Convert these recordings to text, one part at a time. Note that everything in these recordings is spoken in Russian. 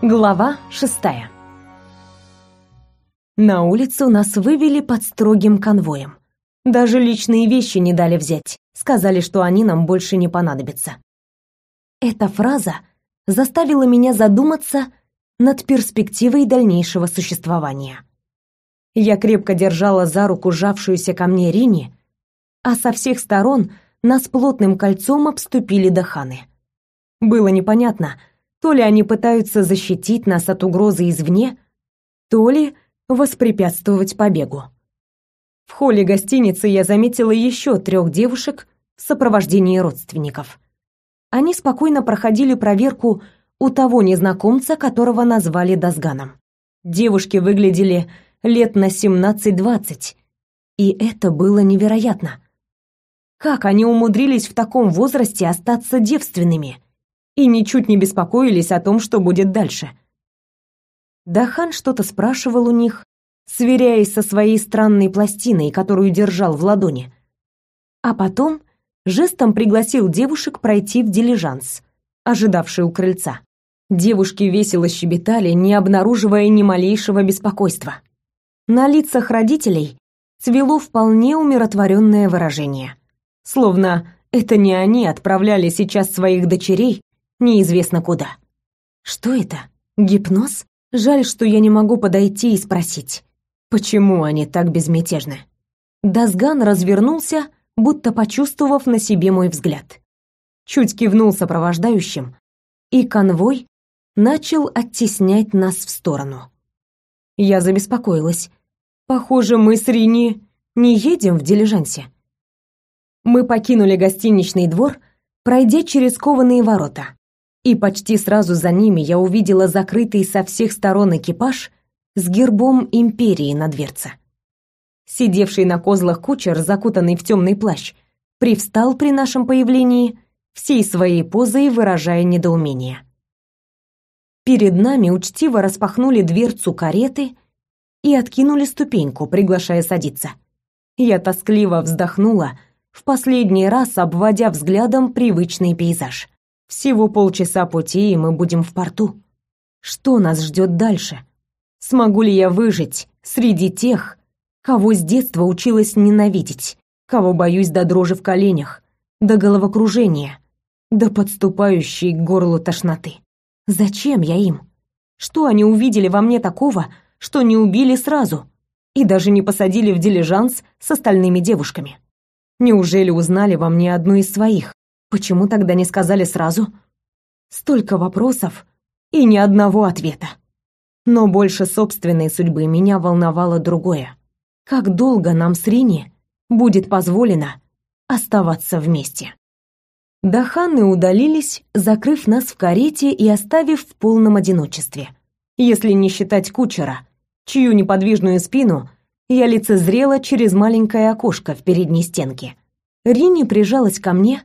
Глава шестая. На улицу нас вывели под строгим конвоем. Даже личные вещи не дали взять. Сказали, что они нам больше не понадобятся. Эта фраза заставила меня задуматься над перспективой дальнейшего существования. Я крепко держала за руку сжавшуюся ко мне Рини, а со всех сторон нас плотным кольцом обступили даханы. Было непонятно, то ли они пытаются защитить нас от угрозы извне, то ли воспрепятствовать побегу. В холле гостиницы я заметила еще трех девушек в сопровождении родственников. Они спокойно проходили проверку у того незнакомца, которого назвали Дазганом. Девушки выглядели лет на 17-20, и это было невероятно. Как они умудрились в таком возрасте остаться девственными? И ничуть не беспокоились о том, что будет дальше. Дахан что-то спрашивал у них, сверяясь со своей странной пластиной, которую держал в ладони. А потом жестом пригласил девушек пройти в дилижанс, ожидавший у крыльца. Девушки весело щебетали, не обнаруживая ни малейшего беспокойства. На лицах родителей цвело вполне умиротворенное выражение. Словно это не они отправляли сейчас своих дочерей неизвестно куда. Что это? Гипноз? Жаль, что я не могу подойти и спросить, почему они так безмятежны. Дазган развернулся, будто почувствовав на себе мой взгляд. Чуть кивнул сопровождающим, и конвой начал оттеснять нас в сторону. Я забеспокоилась. Похоже, мы с Рини не едем в дилижансе. Мы покинули гостиничный двор, пройдя через кованые ворота и почти сразу за ними я увидела закрытый со всех сторон экипаж с гербом империи на дверце. Сидевший на козлах кучер, закутанный в темный плащ, привстал при нашем появлении, всей своей позой выражая недоумение. Перед нами учтиво распахнули дверцу кареты и откинули ступеньку, приглашая садиться. Я тоскливо вздохнула, в последний раз обводя взглядом привычный пейзаж. Всего полчаса пути, и мы будем в порту. Что нас ждет дальше? Смогу ли я выжить среди тех, кого с детства училась ненавидеть, кого боюсь до дрожи в коленях, до головокружения, до подступающей к горлу тошноты? Зачем я им? Что они увидели во мне такого, что не убили сразу и даже не посадили в дилижанс с остальными девушками? Неужели узнали во мне одну из своих, Почему тогда не сказали сразу? Столько вопросов и ни одного ответа. Но больше собственной судьбы меня волновало другое. Как долго нам с Рини будет позволено оставаться вместе? Даханы удалились, закрыв нас в карете и оставив в полном одиночестве. Если не считать кучера, чью неподвижную спину я лицезрела через маленькое окошко в передней стенке. Рини прижалась ко мне,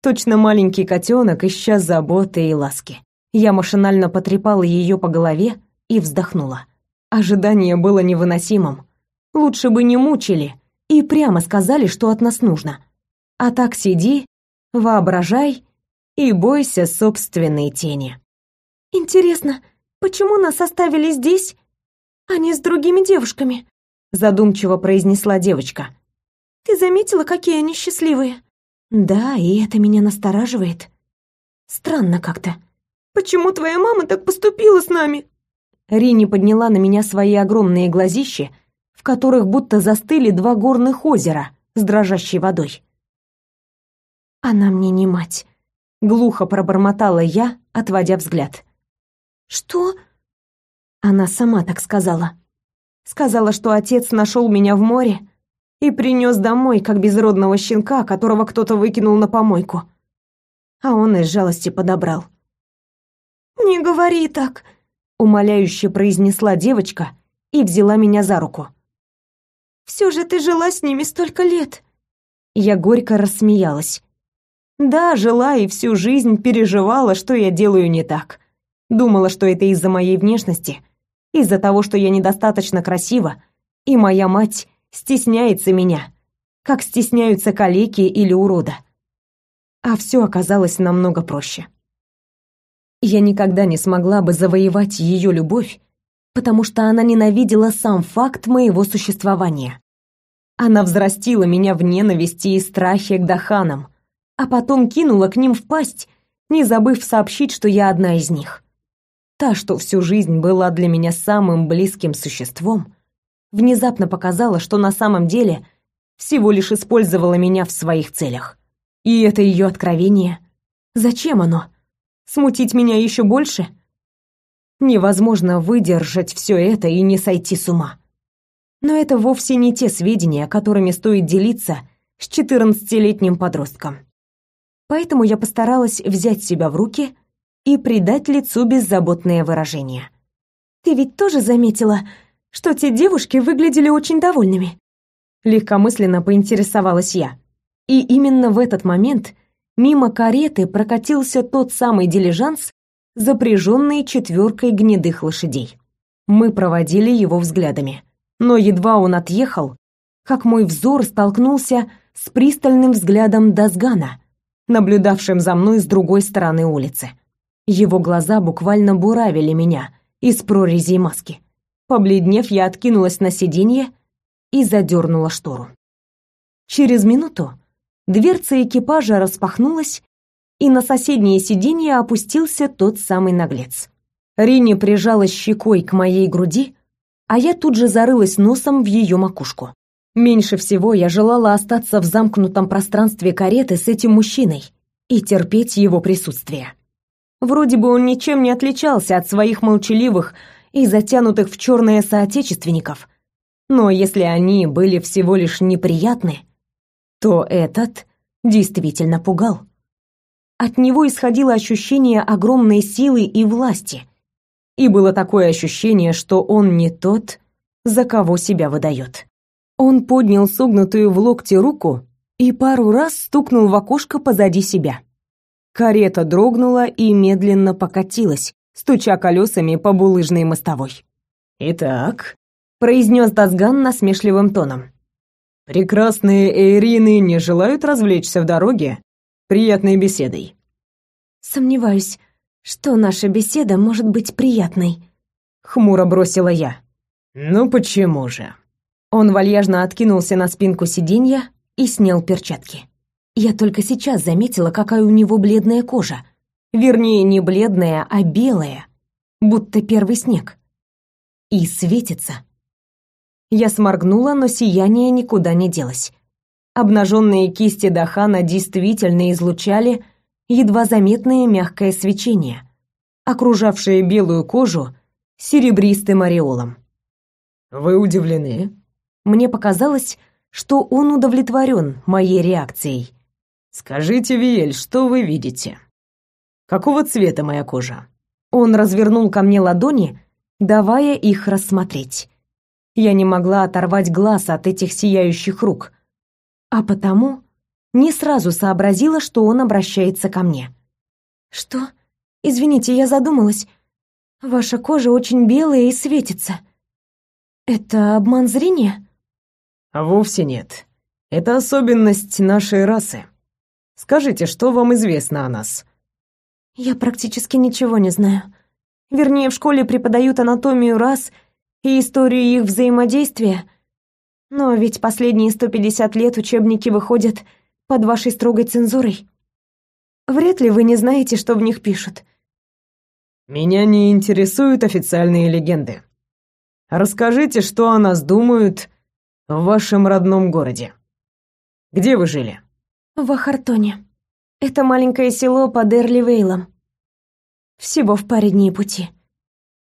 Точно маленький котенок, ища заботы и ласки. Я машинально потрепала ее по голове и вздохнула. Ожидание было невыносимым. Лучше бы не мучили и прямо сказали, что от нас нужно. А так сиди, воображай и бойся собственной тени. Интересно, почему нас оставили здесь, а не с другими девушками? задумчиво произнесла девочка. Ты заметила, какие они счастливые? Да, и это меня настораживает. Странно как-то. Почему твоя мама так поступила с нами? Рини подняла на меня свои огромные глазища, в которых будто застыли два горных озера с дрожащей водой. Она мне не мать, глухо пробормотала я, отводя взгляд. Что? Она сама так сказала. Сказала, что отец нашел меня в море, и принес домой, как безродного щенка, которого кто-то выкинул на помойку. А он из жалости подобрал. «Не говори так», — умоляюще произнесла девочка и взяла меня за руку. «Все же ты жила с ними столько лет». Я горько рассмеялась. Да, жила и всю жизнь переживала, что я делаю не так. Думала, что это из-за моей внешности, из-за того, что я недостаточно красива, и моя мать стесняется меня, как стесняются калеки или урода. А все оказалось намного проще. Я никогда не смогла бы завоевать ее любовь, потому что она ненавидела сам факт моего существования. Она взрастила меня в ненависти и страхе к Даханам, а потом кинула к ним в пасть, не забыв сообщить, что я одна из них. Та, что всю жизнь была для меня самым близким существом, внезапно показала, что на самом деле всего лишь использовала меня в своих целях. И это ее откровение. Зачем оно? Смутить меня еще больше? Невозможно выдержать все это и не сойти с ума. Но это вовсе не те сведения, которыми стоит делиться с четырнадцатилетним подростком. Поэтому я постаралась взять себя в руки и придать лицу беззаботное выражение. «Ты ведь тоже заметила, что те девушки выглядели очень довольными?» Легкомысленно поинтересовалась я. И именно в этот момент мимо кареты прокатился тот самый дилижанс, запряженный четверкой гнедых лошадей. Мы проводили его взглядами. Но едва он отъехал, как мой взор столкнулся с пристальным взглядом Дазгана, наблюдавшим за мной с другой стороны улицы. Его глаза буквально буравили меня из прорезей маски. Побледнев, я откинулась на сиденье и задернула штору. Через минуту дверца экипажа распахнулась, и на соседнее сиденье опустился тот самый наглец. Рини прижалась щекой к моей груди, а я тут же зарылась носом в ее макушку. Меньше всего я желала остаться в замкнутом пространстве кареты с этим мужчиной и терпеть его присутствие. Вроде бы он ничем не отличался от своих молчаливых и затянутых в черное соотечественников. Но если они были всего лишь неприятны, то этот действительно пугал. От него исходило ощущение огромной силы и власти. И было такое ощущение, что он не тот, за кого себя выдает. Он поднял согнутую в локте руку и пару раз стукнул в окошко позади себя. Карета дрогнула и медленно покатилась, стуча колесами по булыжной мостовой. «Итак», — произнес Дазган насмешливым тоном, «прекрасные эйрины не желают развлечься в дороге приятной беседой?» «Сомневаюсь, что наша беседа может быть приятной», — хмуро бросила я. «Ну почему же?» Он вальяжно откинулся на спинку сиденья и снял перчатки. Я только сейчас заметила, какая у него бледная кожа. Вернее, не бледная, а белая, будто первый снег. И светится. Я сморгнула, но сияние никуда не делось. Обнаженные кисти Дахана действительно излучали едва заметное мягкое свечение, окружавшее белую кожу серебристым ореолом. «Вы удивлены?» Мне показалось, что он удовлетворен моей реакцией, «Скажите, Виель, что вы видите? Какого цвета моя кожа?» Он развернул ко мне ладони, давая их рассмотреть. Я не могла оторвать глаз от этих сияющих рук, а потому не сразу сообразила, что он обращается ко мне. «Что? Извините, я задумалась. Ваша кожа очень белая и светится. Это обман зрения?» «Вовсе нет. Это особенность нашей расы. Скажите, что вам известно о нас?» «Я практически ничего не знаю. Вернее, в школе преподают анатомию рас и историю их взаимодействия. Но ведь последние 150 лет учебники выходят под вашей строгой цензурой. Вряд ли вы не знаете, что в них пишут». «Меня не интересуют официальные легенды. Расскажите, что о нас думают в вашем родном городе. Где вы жили?» в Ахартоне. Это маленькое село под Эрливейлом. Всего в паре дней пути.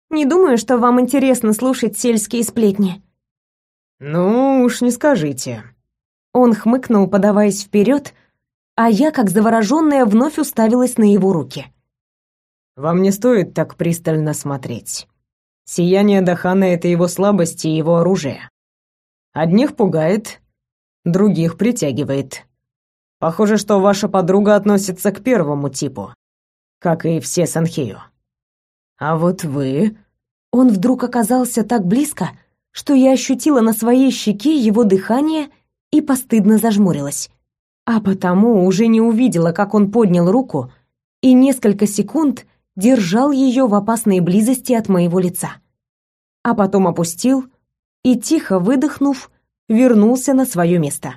Не думаю, что вам интересно слушать сельские сплетни. Ну уж не скажите. Он хмыкнул, подаваясь вперед, а я, как завороженная, вновь уставилась на его руки. Вам не стоит так пристально смотреть. Сияние Дахана — это его слабость и его оружие. Одних пугает, других притягивает. Похоже, что ваша подруга относится к первому типу, как и все Санхею. А вот вы... Он вдруг оказался так близко, что я ощутила на своей щеке его дыхание и постыдно зажмурилась. А потому уже не увидела, как он поднял руку и несколько секунд держал ее в опасной близости от моего лица. А потом опустил и, тихо выдохнув, вернулся на свое место.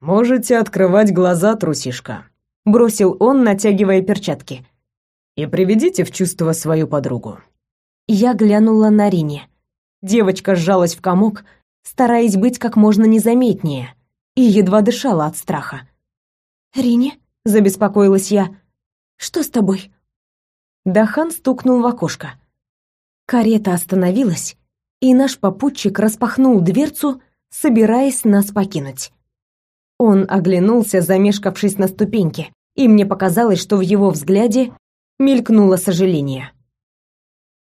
«Можете открывать глаза, трусишка», — бросил он, натягивая перчатки. «И приведите в чувство свою подругу». Я глянула на Рине. Девочка сжалась в комок, стараясь быть как можно незаметнее, и едва дышала от страха. «Рине?» — забеспокоилась я. «Что с тобой?» Дахан стукнул в окошко. Карета остановилась, и наш попутчик распахнул дверцу, собираясь нас покинуть. Он оглянулся, замешкавшись на ступеньке, и мне показалось, что в его взгляде мелькнуло сожаление.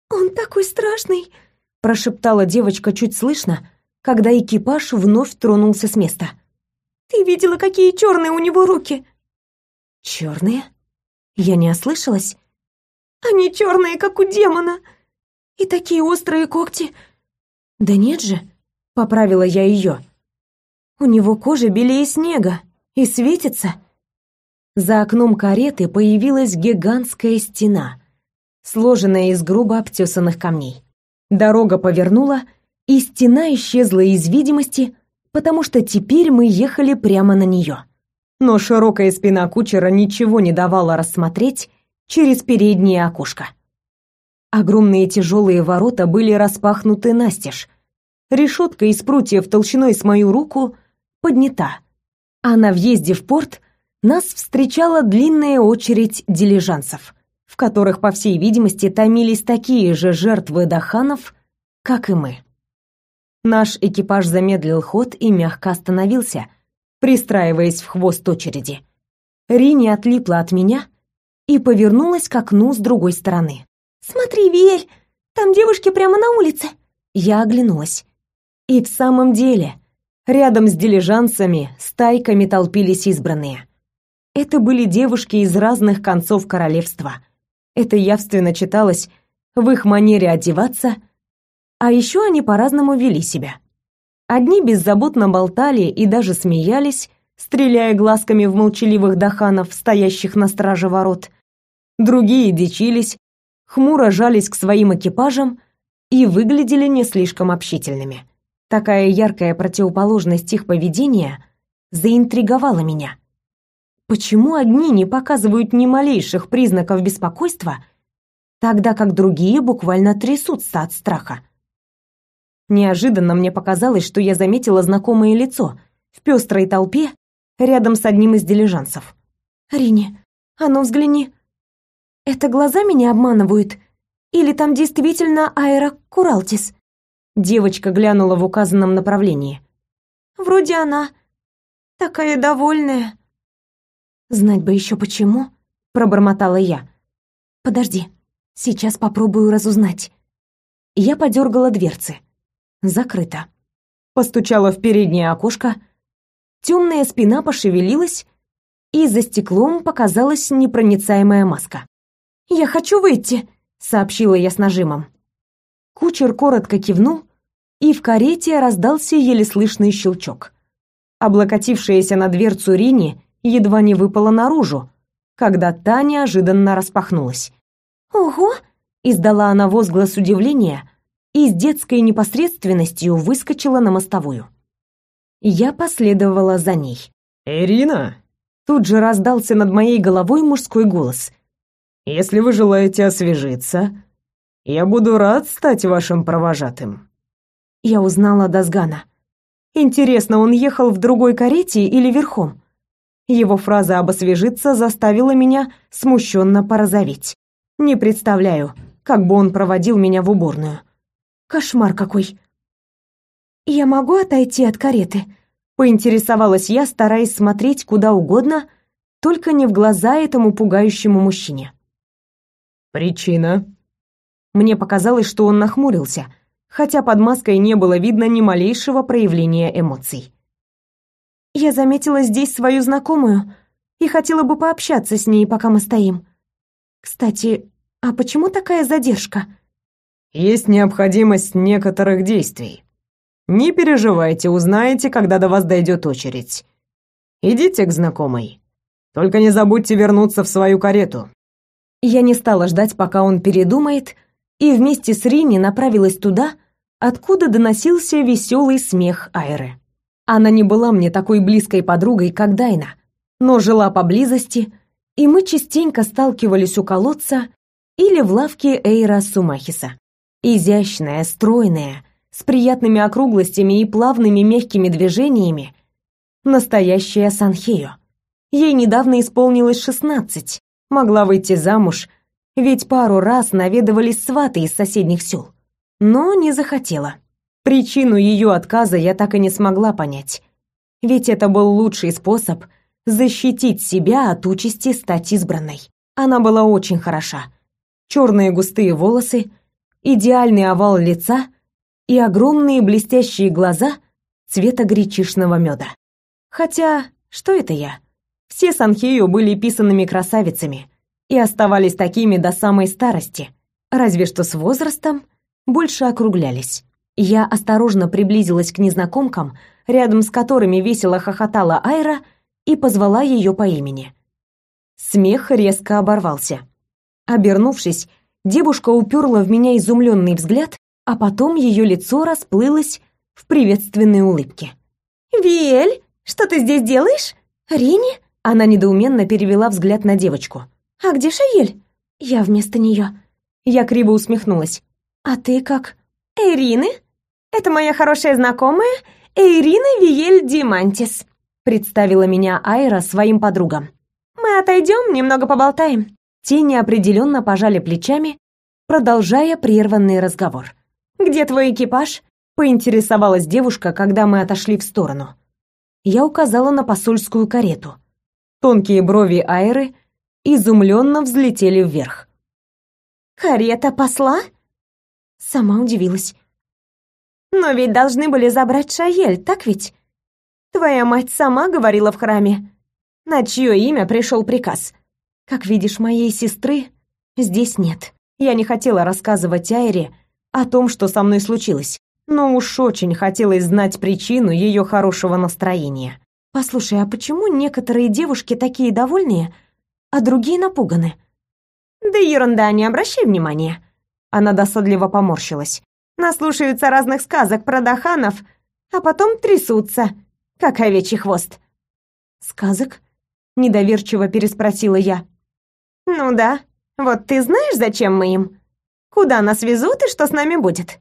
«Он такой страшный!» — прошептала девочка чуть слышно, когда экипаж вновь тронулся с места. «Ты видела, какие черные у него руки?» «Черные?» Я не ослышалась. «Они черные, как у демона! И такие острые когти!» «Да нет же!» — поправила я ее. «У него кожа белее снега и светится!» За окном кареты появилась гигантская стена, сложенная из грубо обтесанных камней. Дорога повернула, и стена исчезла из видимости, потому что теперь мы ехали прямо на нее. Но широкая спина кучера ничего не давала рассмотреть через переднее окошко. Огромные тяжелые ворота были распахнуты настежь. Решетка из прутьев толщиной с мою руку поднята. А на въезде в порт нас встречала длинная очередь дилижансов, в которых, по всей видимости, томились такие же жертвы даханов, как и мы. Наш экипаж замедлил ход и мягко остановился, пристраиваясь в хвост очереди. Рини отлипла от меня и повернулась к окну с другой стороны. «Смотри, Виэль, там девушки прямо на улице!» Я оглянулась. И в самом деле, рядом с дилижансами стайками толпились избранные. Это были девушки из разных концов королевства. Это явственно читалось в их манере одеваться – а еще они по-разному вели себя. Одни беззаботно болтали и даже смеялись, стреляя глазками в молчаливых даханов, стоящих на страже ворот. Другие дичились, хмуро жались к своим экипажам и выглядели не слишком общительными. Такая яркая противоположность их поведения заинтриговала меня. Почему одни не показывают ни малейших признаков беспокойства, тогда как другие буквально трясутся от страха? Неожиданно мне показалось, что я заметила знакомое лицо в пестрой толпе рядом с одним из дилижансов. «Рини, а ну взгляни. Это глаза меня обманывают? Или там действительно Аэра Куралтис?» Девочка глянула в указанном направлении. «Вроде она. Такая довольная». «Знать бы еще почему», — пробормотала я. «Подожди, сейчас попробую разузнать». Я подергала дверцы закрыто. Постучала в переднее окошко. Темная спина пошевелилась, и за стеклом показалась непроницаемая маска. «Я хочу выйти», — сообщила я с нажимом. Кучер коротко кивнул, и в карете раздался еле слышный щелчок. Облокотившаяся на дверцу Рини едва не выпала наружу, когда та неожиданно распахнулась. «Ого!» — издала она возглас удивления, и с детской непосредственностью выскочила на мостовую. Я последовала за ней. «Ирина!» Тут же раздался над моей головой мужской голос. «Если вы желаете освежиться, я буду рад стать вашим провожатым». Я узнала Дазгана. Интересно, он ехал в другой карете или верхом? Его фраза об освежиться заставила меня смущенно порозоветь. Не представляю, как бы он проводил меня в уборную. Кошмар какой. Я могу отойти от кареты? Поинтересовалась я, стараясь смотреть куда угодно, только не в глаза этому пугающему мужчине. Причина? Мне показалось, что он нахмурился, хотя под маской не было видно ни малейшего проявления эмоций. Я заметила здесь свою знакомую и хотела бы пообщаться с ней, пока мы стоим. Кстати, а почему такая задержка? Есть необходимость некоторых действий. Не переживайте, узнаете, когда до вас дойдет очередь. Идите к знакомой. Только не забудьте вернуться в свою карету. Я не стала ждать, пока он передумает, и вместе с Рини направилась туда, откуда доносился веселый смех Айры. Она не была мне такой близкой подругой, как Дайна, но жила поблизости, и мы частенько сталкивались у колодца или в лавке Эйра Сумахиса. Изящная, стройная, с приятными округлостями и плавными мягкими движениями, настоящая Санхею. Ей недавно исполнилось шестнадцать, могла выйти замуж, ведь пару раз наведывались сваты из соседних сел. Но не захотела. Причину ее отказа я так и не смогла понять. Ведь это был лучший способ защитить себя от участи стать избранной. Она была очень хороша. Черные густые волосы, идеальный овал лица и огромные блестящие глаза цвета гречишного меда. Хотя, что это я? Все Санхею были писанными красавицами и оставались такими до самой старости, разве что с возрастом больше округлялись. Я осторожно приблизилась к незнакомкам, рядом с которыми весело хохотала Айра, и позвала ее по имени. Смех резко оборвался. Обернувшись, девушка уперла в меня изумленный взгляд, а потом ее лицо расплылось в приветственной улыбке. «Виэль, что ты здесь делаешь? Рини?» Она недоуменно перевела взгляд на девочку. «А где Шаель?» «Я вместо нее». Я криво усмехнулась. «А ты как?» «Эрины? Это моя хорошая знакомая Эрина Виель Димантис», представила меня Айра своим подругам. «Мы отойдем, немного поболтаем». Те неопределенно пожали плечами, продолжая прерванный разговор. «Где твой экипаж?» — поинтересовалась девушка, когда мы отошли в сторону. Я указала на посольскую карету. Тонкие брови Айры изумленно взлетели вверх. «Карета посла?» Сама удивилась. «Но ведь должны были забрать Шаель, так ведь? Твоя мать сама говорила в храме. На чье имя пришел приказ?» «Как видишь, моей сестры здесь нет. Я не хотела рассказывать Айре о том, что со мной случилось, но уж очень хотелось знать причину ее хорошего настроения. Послушай, а почему некоторые девушки такие довольные, а другие напуганы? Да ерунда, не обращай внимания. Она досадливо поморщилась. Наслушаются разных сказок про даханов, а потом трясутся, как овечий хвост. Сказок? Недоверчиво переспросила я. Ну да. Вот ты знаешь, зачем мы им? Куда нас везут и что с нами будет?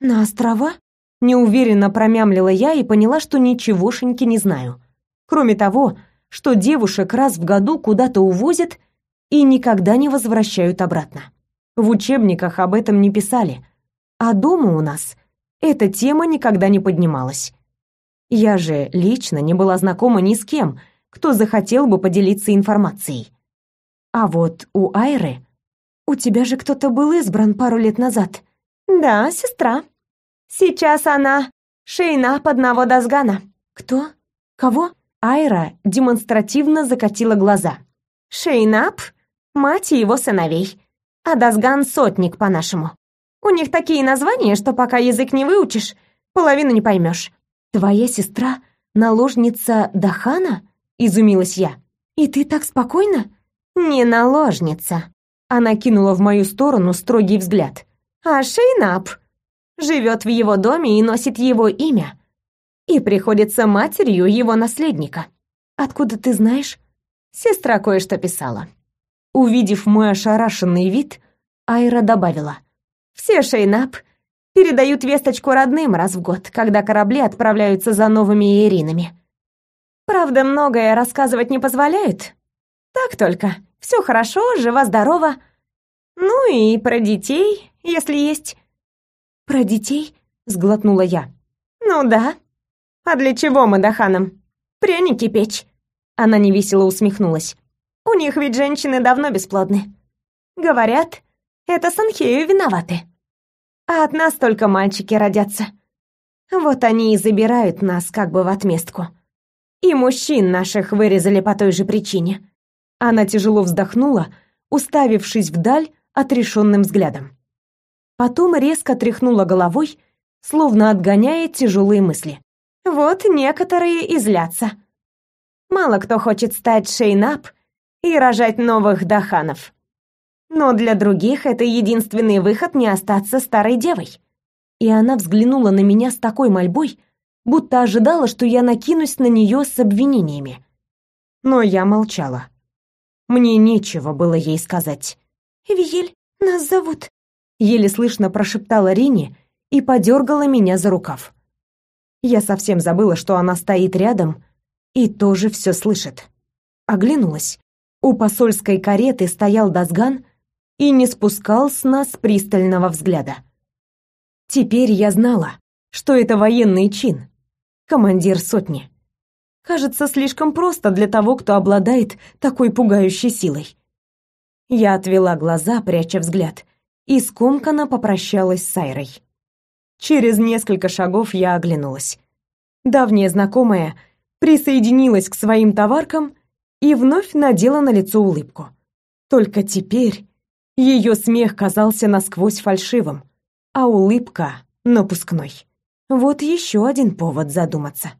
На острова? Неуверенно промямлила я и поняла, что ничегошеньки не знаю. Кроме того, что девушек раз в году куда-то увозят и никогда не возвращают обратно. В учебниках об этом не писали, а дома у нас эта тема никогда не поднималась. Я же лично не была знакома ни с кем, кто захотел бы поделиться информацией. А вот у Айры... У тебя же кто-то был избран пару лет назад. Да, сестра. Сейчас она Шейна одного Дазгана. Кто? Кого? Айра демонстративно закатила глаза. Шейнап — мать его сыновей, а Дазган — сотник по-нашему. У них такие названия, что пока язык не выучишь, половину не поймешь. «Твоя сестра — наложница Дахана?» — изумилась я. «И ты так спокойно?» «Не наложница», — она кинула в мою сторону строгий взгляд. «А Шейнап живет в его доме и носит его имя и приходится матерью его наследника. Откуда ты знаешь? Сестра кое-что писала. Увидев мой ошарашенный вид, Айра добавила: "Все Шейнап передают весточку родным раз в год, когда корабли отправляются за новыми Иринами. Правда, многое рассказывать не позволяют. Так только. Все хорошо, жива-здорова. Ну и про детей, если есть. Про детей? сглотнула я. Ну да, а для чего мы Даханам? Пряники печь. Она невесело усмехнулась. У них ведь женщины давно бесплодны. Говорят, это Санхею виноваты. А от нас только мальчики родятся. Вот они и забирают нас как бы в отместку. И мужчин наших вырезали по той же причине. Она тяжело вздохнула, уставившись вдаль отрешенным взглядом. Потом резко тряхнула головой, словно отгоняя тяжелые мысли. Вот некоторые и злятся. Мало кто хочет стать Шейнап и рожать новых Даханов. Но для других это единственный выход не остаться старой девой. И она взглянула на меня с такой мольбой, будто ожидала, что я накинусь на нее с обвинениями. Но я молчала. Мне нечего было ей сказать. «Виель, нас зовут», — еле слышно прошептала Рини и подергала меня за рукав. Я совсем забыла, что она стоит рядом и тоже все слышит. Оглянулась. У посольской кареты стоял Дазган и не спускал с нас пристального взгляда. Теперь я знала, что это военный чин, командир сотни. Кажется, слишком просто для того, кто обладает такой пугающей силой. Я отвела глаза, пряча взгляд, и скомканно попрощалась с Сайрой. Через несколько шагов я оглянулась. Давняя знакомая присоединилась к своим товаркам и вновь надела на лицо улыбку. Только теперь ее смех казался насквозь фальшивым, а улыбка напускной. Вот еще один повод задуматься.